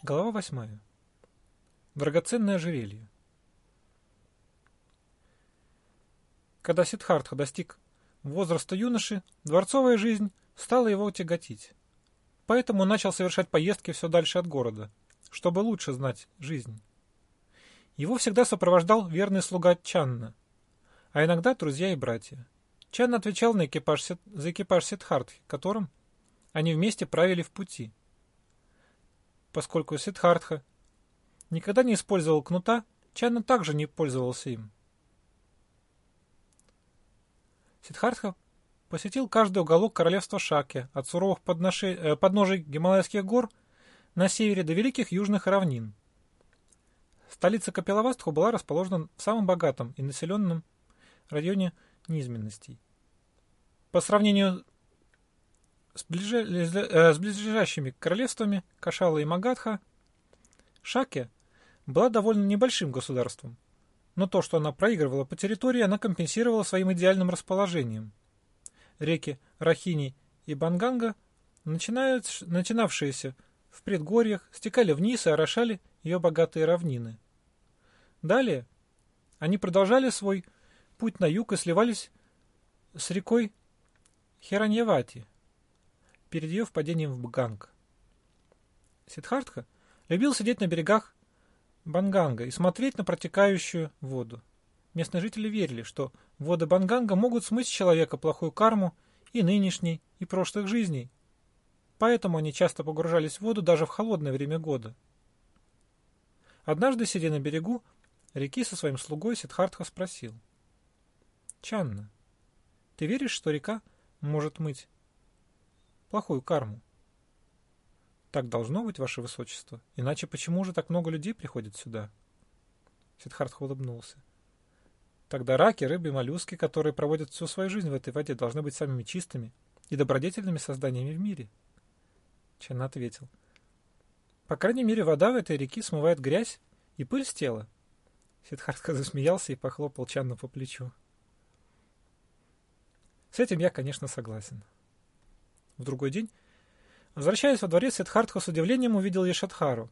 Глава восьмая. Драгоценное ожерелье. Когда Сиддхартха достиг возраста юноши, дворцовая жизнь стала его тяготить. Поэтому начал совершать поездки все дальше от города, чтобы лучше знать жизнь. Его всегда сопровождал верный слуга Чанна, а иногда друзья и братья. Чан отвечал на экипаж, за экипаж Сиддхартхи, которым они вместе правили в пути – поскольку Сиддхартха никогда не использовал кнута, Чанна также не пользовался им. Сиддхартха посетил каждый уголок королевства Шаки, от суровых подноши... э, подножий Гималайских гор на севере до великих южных равнин. Столица Капилавастху была расположена в самом богатом и населенном районе низменностей. По сравнению э, с ближайшими королевствами Кашала и Магадха, Шаке была довольно небольшим государством, но то, что она проигрывала по территории, она компенсировала своим идеальным расположением. Реки Рахини и Банганга, начинавшиеся в предгорьях, стекали вниз и орошали ее богатые равнины. Далее они продолжали свой путь на юг и сливались с рекой Хераньявати – перед ее впадением в Бганг. Сиддхартха любил сидеть на берегах Банганга и смотреть на протекающую воду. Местные жители верили, что воды Банганга могут смыть с человека плохую карму и нынешней, и прошлых жизней. Поэтому они часто погружались в воду даже в холодное время года. Однажды, сидя на берегу, реки со своим слугой Сиддхартха спросил. «Чанна, ты веришь, что река может мыть плохую карму. Так должно быть, ваше высочество. Иначе почему же так много людей приходит сюда? Сиддхартха улыбнулся. Тогда раки, рыбы и моллюски, которые проводят всю свою жизнь в этой воде, должны быть самыми чистыми и добродетельными созданиями в мире. Чан ответил. По крайней мере, вода в этой реке смывает грязь и пыль с тела. Сиддхартха засмеялся и похлопал Чанну по плечу. С этим я, конечно, согласен. В другой день, возвращаясь во дворец, Сиддхартха с удивлением увидел Ешадхару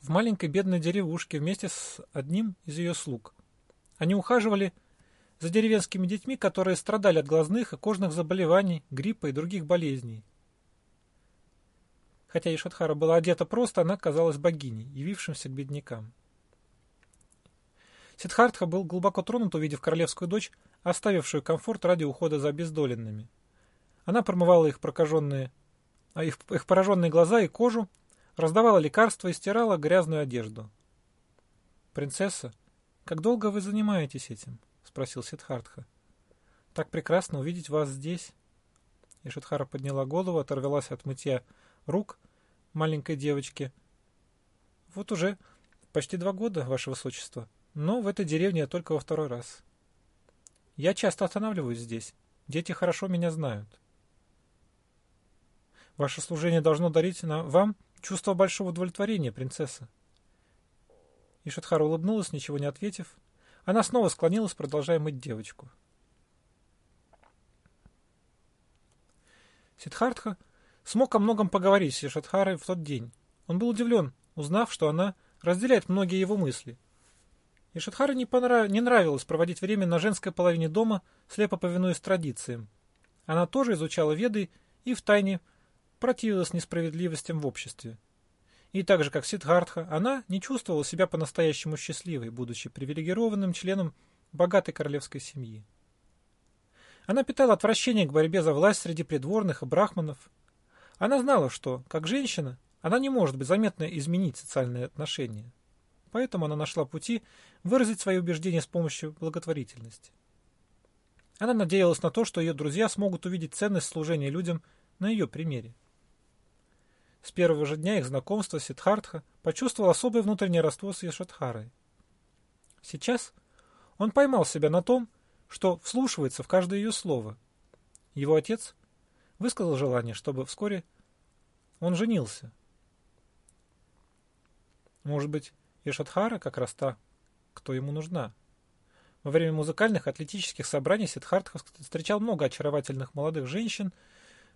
в маленькой бедной деревушке вместе с одним из ее слуг. Они ухаживали за деревенскими детьми, которые страдали от глазных и кожных заболеваний, гриппа и других болезней. Хотя Ишадхара была одета просто, она казалась богиней, явившимся к беднякам. Сиддхартха был глубоко тронут, увидев королевскую дочь, оставившую комфорт ради ухода за обездоленными. Она промывала их прокаженные, а их, их пораженные глаза и кожу, раздавала лекарства и стирала грязную одежду. «Принцесса, как долго вы занимаетесь этим?» — спросил Сиддхартха. «Так прекрасно увидеть вас здесь». И Шидхара подняла голову, оторвалась от мытья рук маленькой девочки. «Вот уже почти два года, ваше высочество, но в этой деревне я только во второй раз. Я часто останавливаюсь здесь. Дети хорошо меня знают. Ваше служение должно дарить вам чувство большого удовлетворения, принцесса. Ишатхара улыбнулась, ничего не ответив. Она снова склонилась, продолжая мыть девочку. Сиддхартха смог о многом поговорить с Ишатхарой в тот день. Он был удивлен, узнав, что она разделяет многие его мысли. Ишатхаре не, понрав... не нравилось проводить время на женской половине дома, слепо повинуясь традициям. Она тоже изучала веды и втайне противилась несправедливостям в обществе. И так же, как Сиддхартха, она не чувствовала себя по-настоящему счастливой, будучи привилегированным членом богатой королевской семьи. Она питала отвращение к борьбе за власть среди придворных и брахманов. Она знала, что, как женщина, она не может быть заметно изменить социальные отношения. Поэтому она нашла пути выразить свои убеждения с помощью благотворительности. Она надеялась на то, что ее друзья смогут увидеть ценность служения людям на ее примере. С первого же дня их знакомства Сиддхартха почувствовал особое внутреннее родство с Яшадхарой. Сейчас он поймал себя на том, что вслушивается в каждое ее слово. Его отец высказал желание, чтобы вскоре он женился. Может быть, Яшадхара как раз та, кто ему нужна. Во время музыкальных атлетических собраний Сиддхартха встречал много очаровательных молодых женщин,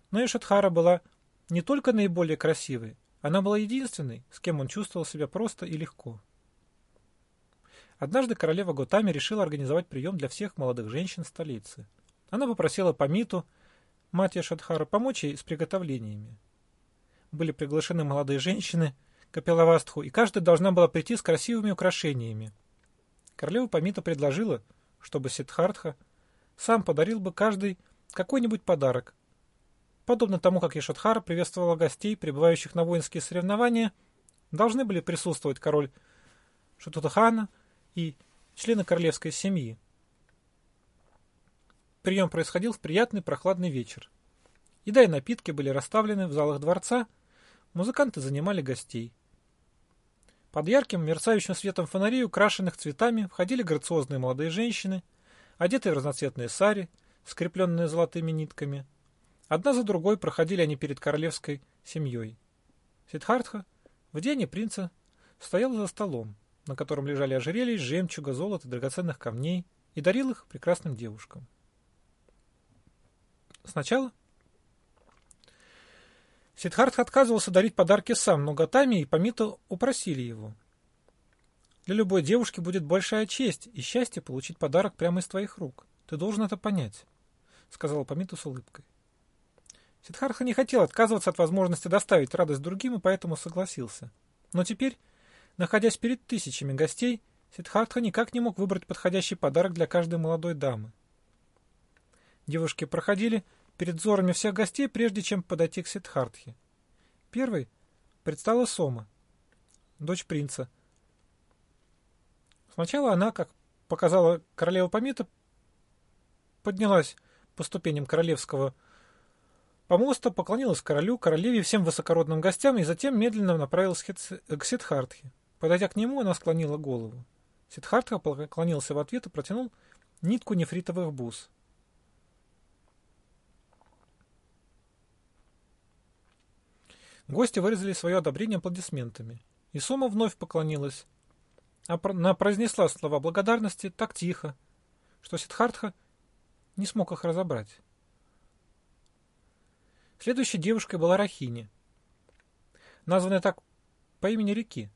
но Яшадхара была не только наиболее красивой, Она была единственной, с кем он чувствовал себя просто и легко. Однажды королева Готами решила организовать прием для всех молодых женщин столицы. Она попросила Памиту, мать Яшадхара, помочь ей с приготовлениями. Были приглашены молодые женщины, Капилавастху, и каждая должна была прийти с красивыми украшениями. Королева Памита предложила, чтобы Сиддхартха сам подарил бы каждый какой-нибудь подарок. Подобно тому, как Ешадхара приветствовала гостей, прибывающих на воинские соревнования, должны были присутствовать король Шатутахана и члены королевской семьи. Прием происходил в приятный прохладный вечер. Еда и напитки были расставлены в залах дворца, музыканты занимали гостей. Под ярким, мерцающим светом фонарей, украшенных цветами, входили грациозные молодые женщины, одетые в разноцветные сари, скрепленные золотыми нитками. Одна за другой проходили они перед королевской семьей. Сидхартха в день принца стоял за столом, на котором лежали ожерелья из жемчуга, золота, драгоценных камней, и дарил их прекрасным девушкам. Сначала Сиддхартха отказывался дарить подарки сам, но Гатами и Памита упросили его. Для любой девушки будет большая честь и счастье получить подарок прямо из твоих рук. Ты должен это понять, — сказала Памиту с улыбкой. Сиддхартха не хотел отказываться от возможности доставить радость другим и поэтому согласился. Но теперь, находясь перед тысячами гостей, Сиддхартха никак не мог выбрать подходящий подарок для каждой молодой дамы. Девушки проходили перед взорами всех гостей, прежде чем подойти к Сиддхартхе. Первой предстала Сома, дочь принца. Сначала она, как показала королева Памита, поднялась по ступеням королевского помоста, поклонилась королю, королеве всем высокородным гостям и затем медленно направилась к Сиддхартхе. Подойдя к нему, она склонила голову. Сиддхартха поклонился в ответ и протянул нитку нефритовых бус. Гости выразили свое одобрение аплодисментами. И Сома вновь поклонилась. Она произнесла слова благодарности так тихо, что Сидхартха не смог их разобрать. Следующей девушкой была Рахини, названная так по имени реки.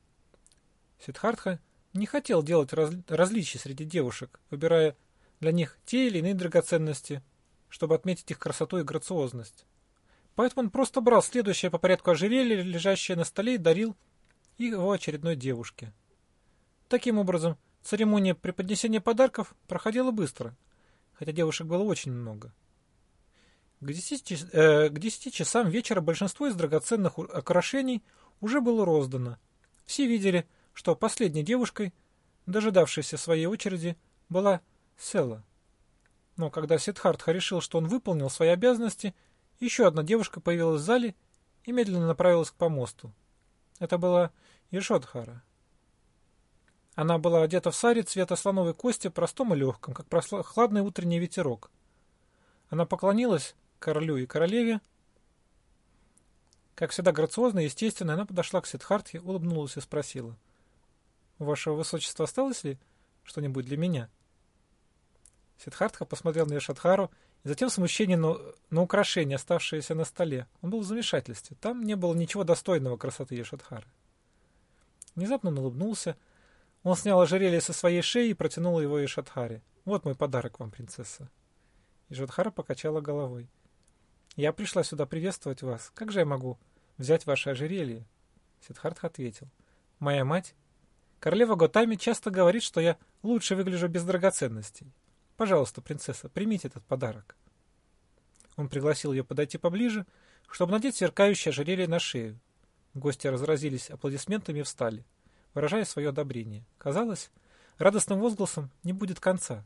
Сидхартха не хотел делать раз, различий среди девушек, выбирая для них те или иные драгоценности, чтобы отметить их красоту и грациозность. Поэтому он просто брал следующее по порядку ожерелье, лежащее на столе, и дарил его очередной девушке. Таким образом, церемония преподнесения подарков проходила быстро, хотя девушек было очень много. К 10, э, к 10 часам вечера большинство из драгоценных украшений уже было роздано. Все видели, что последней девушкой, дожидавшейся своей очереди, была Села. Но когда Сидхартха решил, что он выполнил свои обязанности еще одна девушка появилась в зале и медленно направилась к помосту. Это была Ешодхара. Она была одета в саре цвета слоновой кости, простом и легком, как прохладный утренний ветерок. Она поклонилась королю и королеве. Как всегда грациозно и естественно, она подошла к Сидхартхе, улыбнулась и спросила. «У вашего высочества осталось ли что-нибудь для меня?» Сидхартха посмотрел на Ешадхару Затем смущение на, на украшение, оставшееся на столе. Он был в замешательстве. Там не было ничего достойного красоты Ешадхары. Внезапно он улыбнулся. Он снял ожерелье со своей шеи и протянул его Ешадхаре. «Вот мой подарок вам, принцесса». Ешадхара покачала головой. «Я пришла сюда приветствовать вас. Как же я могу взять ваше ожерелье?» Сиддхартха ответил. «Моя мать, королева Готами, часто говорит, что я лучше выгляжу без драгоценностей. Пожалуйста, принцесса, примите этот подарок. Он пригласил ее подойти поближе, чтобы надеть сверкающее ожерелье на шею. Гости разразились аплодисментами и встали, выражая свое одобрение. Казалось, радостным возгласом не будет конца.